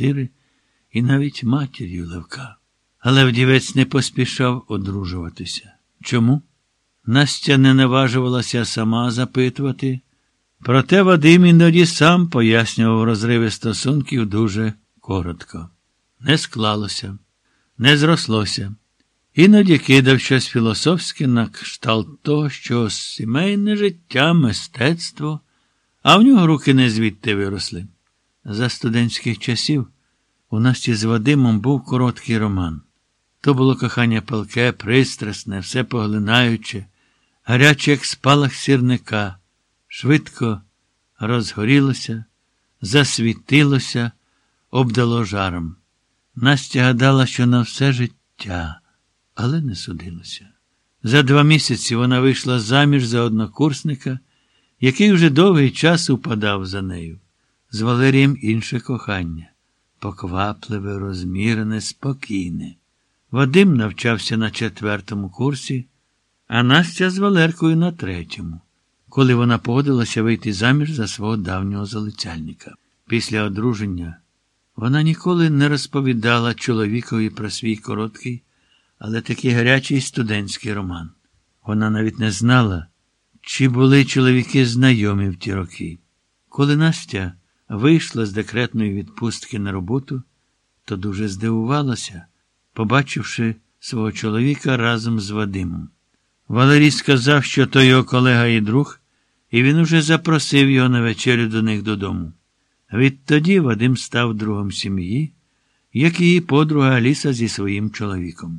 квартири і навіть матір'ю Левка. Але вдівець не поспішав одружуватися. Чому? Настя не наважувалася сама запитувати. Проте Вадим іноді сам пояснював розриви стосунків дуже коротко. Не склалося, не зрослося. Іноді кидав щось філософське на кшталт того, що сімейне життя, мистецтво, а в нього руки не звідти виросли. За студентських часів у Насті з Вадимом був короткий роман. То було кохання палке, пристрасне, все поглинаюче, гаряче, як спалах сірника, швидко розгорілося, засвітилося, обдало жаром. Настя гадала, що на все життя, але не судилося. За два місяці вона вийшла заміж за однокурсника, який вже довгий час упадав за нею. З Валерієм інше кохання, поквапливе, розмірене, спокійне. Вадим навчався на четвертому курсі, а Настя з Валеркою на третьому, коли вона погодилася вийти заміж за свого давнього залицяльника. Після одруження вона ніколи не розповідала чоловікові про свій короткий, але такий гарячий студентський роман. Вона навіть не знала, чи були чоловіки знайомі в ті роки. Коли Настя вийшла з декретної відпустки на роботу, то дуже здивувалася, побачивши свого чоловіка разом з Вадимом. Валерій сказав, що то його колега і друг, і він уже запросив його на вечерю до них додому. Відтоді Вадим став другом сім'ї, як її подруга Аліса зі своїм чоловіком.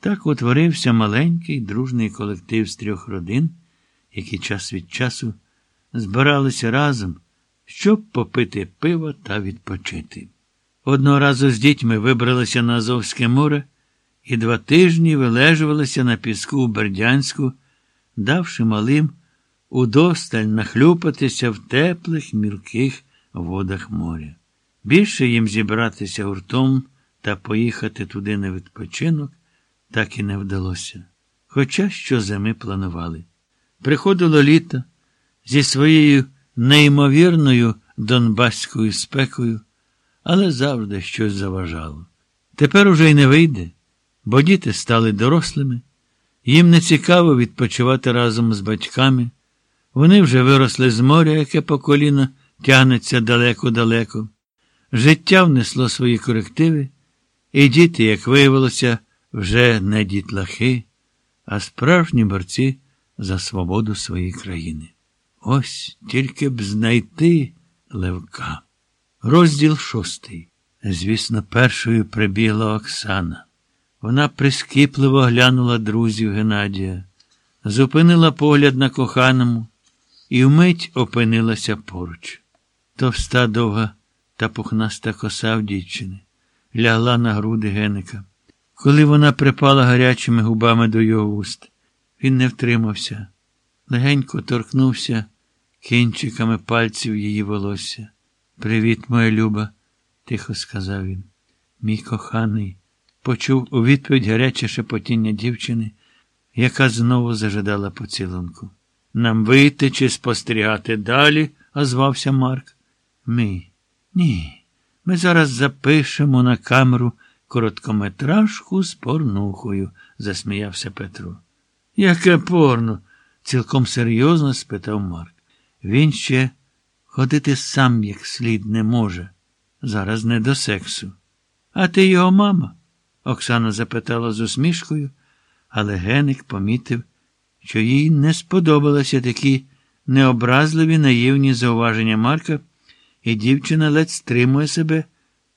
Так утворився маленький дружний колектив з трьох родин, які час від часу збиралися разом, щоб попити пиво та відпочити. Одного разу з дітьми вибралися на Азовське море і два тижні вилежувалися на піску у Бердянську, давши малим удосталь нахлюпатися в теплих, мілких водах моря. Більше їм зібратися гуртом та поїхати туди на відпочинок так і не вдалося. Хоча щозими планували. Приходило літо зі своєю неймовірною донбаською спекою, але завжди щось заважало. Тепер уже й не вийде, бо діти стали дорослими, їм не цікаво відпочивати разом з батьками. Вони вже виросли з моря, яке по коліна тягнеться далеко-далеко. Життя внесло свої корективи, і діти, як виявилося, вже не дітлахи, а справжні борці за свободу своєї країни. Ось тільки б знайти Левка. Розділ шостий. Звісно, першою прибігла Оксана. Вона прискіпливо глянула друзів Геннадія, зупинила погляд на коханому і вмить опинилася поруч. Товста довга та пухнаста коса в дівчини лягла на груди Геника. Коли вона припала гарячими губами до його уст, він не втримався, легенько торкнувся кінчиками пальців її волосся. Привіт, моя люба, тихо сказав він. Мій коханий, почув у відповідь гаряче шепотіння дівчини, яка знову зажадала поцілунку. Нам вийти чи спостерігати далі, озвався Марк. Ми. Ні. Ми зараз запишемо на камеру короткометражку з порнухою, засміявся Петро. Яке порно? цілком серйозно спитав Марк. Він ще ходити сам як слід не може. Зараз не до сексу. А ти його мама? Оксана запитала з усмішкою, але Геник помітив, що їй не сподобалися такі необразливі наївні зауваження Марка, і дівчина ледь стримує себе,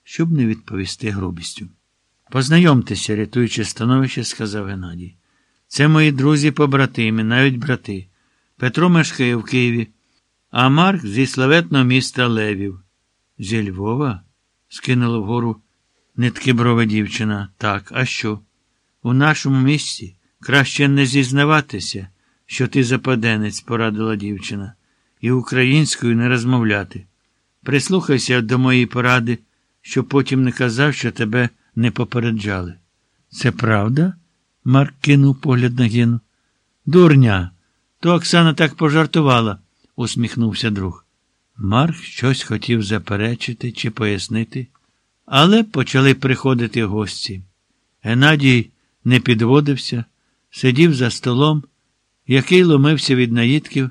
щоб не відповісти грубістю. Познайомтеся, рятуючи становище, сказав Геннадій. Це мої друзі побратими, навіть брати. Петро мешкає в Києві, а Марк зі славетного міста Левів. Зі Львова? скинула вгору нитки брова дівчина. Так, а що? У нашому місті краще не зізнаватися, що ти западенець, порадила дівчина, і українською не розмовляти. Прислухайся до моєї поради, щоб потім не казав, що тебе не попереджали. Це правда? Марк кинув погляд на Гену. Дурня. То Оксана так пожартувала, усміхнувся друг. Марк щось хотів заперечити чи пояснити, Але почали приходити гості. Геннадій не підводився, сидів за столом, який ломився від наїдків,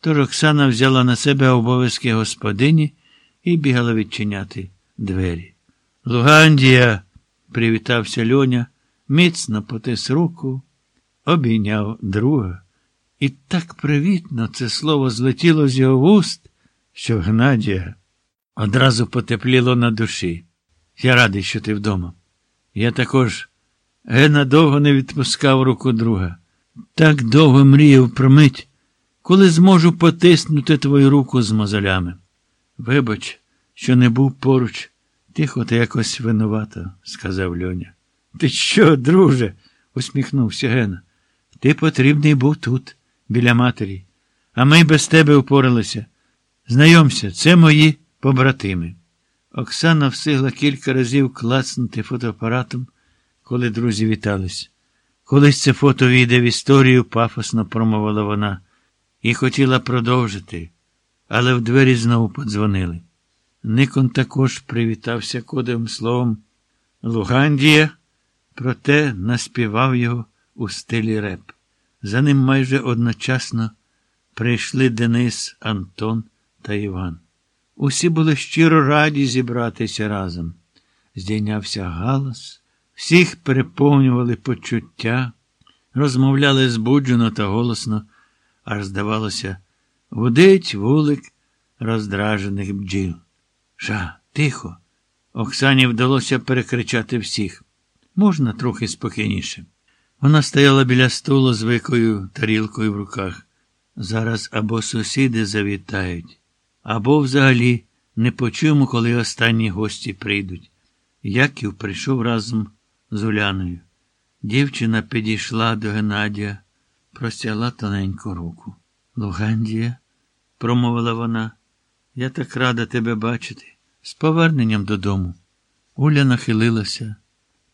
тож Оксана взяла на себе обов'язки господині і бігала відчиняти двері. Лугандія, привітався Льоня, міцно потис руку, обійняв друга. І так привітно це слово злетіло з його вуст, що Гнадія одразу потепліло на душі. Я радий, що ти вдома. Я також Гена довго не відпускав руку друга. Так довго мріяв про мить, коли зможу потиснути твою руку з мозолями. Вибач, що не був поруч, тихо та якось винувато, сказав Льоня. Ти що, друже? усміхнувся Гена. Ти потрібний був тут, біля матері, а ми без тебе впоралися. Знайомся, це мої побратими. Оксана встигла кілька разів клацнути фотоапаратом, коли друзі вітались. Колись це фото війде в історію, пафосно промовила вона, і хотіла продовжити, але в двері знову подзвонили. Никон також привітався кодовим словом Лугандія, проте наспівав його у стилі реп. За ним майже одночасно прийшли Денис, Антон та Іван. Усі були щиро раді зібратися разом. Здійнявся галас, всіх переповнювали почуття, розмовляли збуджено та голосно, аж, здавалося, гудить вулик роздражених бджіл. Ша, тихо. Оксані вдалося перекричати всіх. Можна трохи спокійніше. Вона стояла біля столу з викою тарілкою в руках. Зараз або сусіди завітають, або взагалі не почуємо, коли останні гості прийдуть. Яків прийшов разом з Уляною. Дівчина підійшла до Геннадія, простягла тоненьку руку. Лугандія, промовила вона, я так рада тебе бачити. З поверненням додому. Уля нахилилася,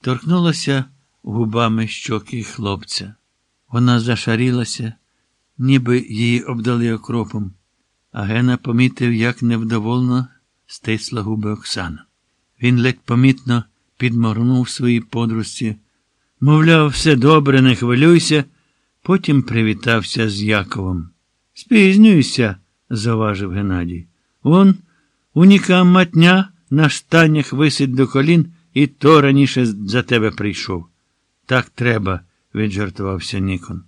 торкнулася губами щоки хлопця. Вона зашарілася, ніби її обдали окропом, а Гена помітив, як невдоволено стисла губи Оксана. Він ледь помітно підморгнув своїй подружці, мовляв, все добре, не хвилюйся, потім привітався з Яковом. Спізнюйся, заважив Геннадій. Он уніка матня на штанях висить до колін, і то раніше за тебе прийшов. Так треба, віджартувався Нікон.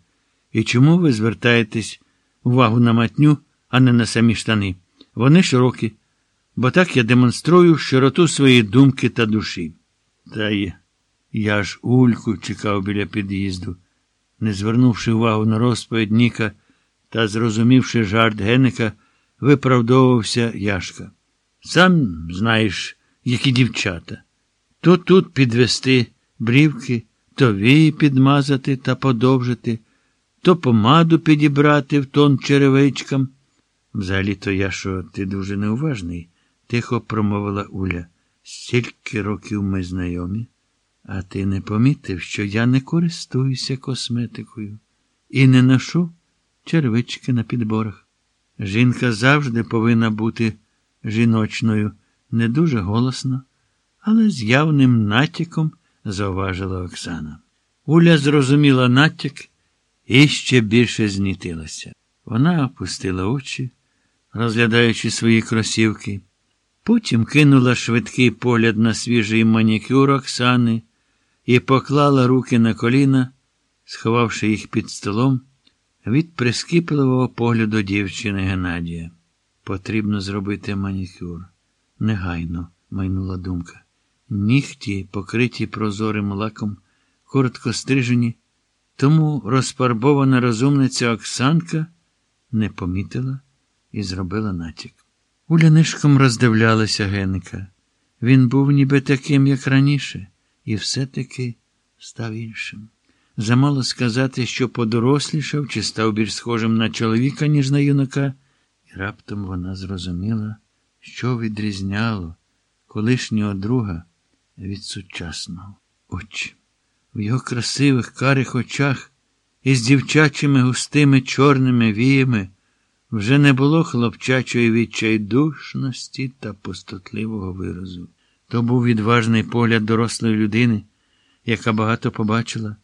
І чому ви звертаєтесь увагу на матню, а не на самі штани? Вони широкі, бо так я демонструю широту своєї думки та душі. Та й я ж ульку чекав біля під'їзду, не звернувши увагу на розповідь Ніка та зрозумівши жарт Геника, виправдовувався Яшка. Сам знаєш, які дівчата. То тут підвести брівки, то вії підмазати та подовжити, то помаду підібрати в тон черевичкам. Взагалі-то я що ти дуже неуважний, тихо промовила Уля. Стільки років ми знайомі, а ти не помітив, що я не користуюся косметикою і не ношу червички на підборах. Жінка завжди повинна бути жіночною, не дуже голосно, але з явним натяком зауважила Оксана. Уля зрозуміла натяк і ще більше знітилася. Вона опустила очі, розглядаючи свої кросівки, потім кинула швидкий погляд на свіжий манікюр Оксани і поклала руки на коліна, сховавши їх під столом від прискіпливого погляду дівчини Геннадія. Потрібно зробити манікюр. Негайно, майнула думка. Нігті, покриті прозорим лаком, коротко стрижені, тому розфарбована розумниця Оксанка не помітила і зробила натяк. Уля нишком роздивлялася Геника. Він був ніби таким, як раніше, і все-таки став іншим. Замало сказати, що подорослішав чи став більш схожим на чоловіка, ніж на юнака, і раптом вона зрозуміла, що відрізняло колишнього друга від сучасного очі. В його красивих карих очах із дівчачими густими чорними віями вже не було хлопчачої відчайдушності та пустотливого виразу. То був відважний погляд дорослої людини, яка багато побачила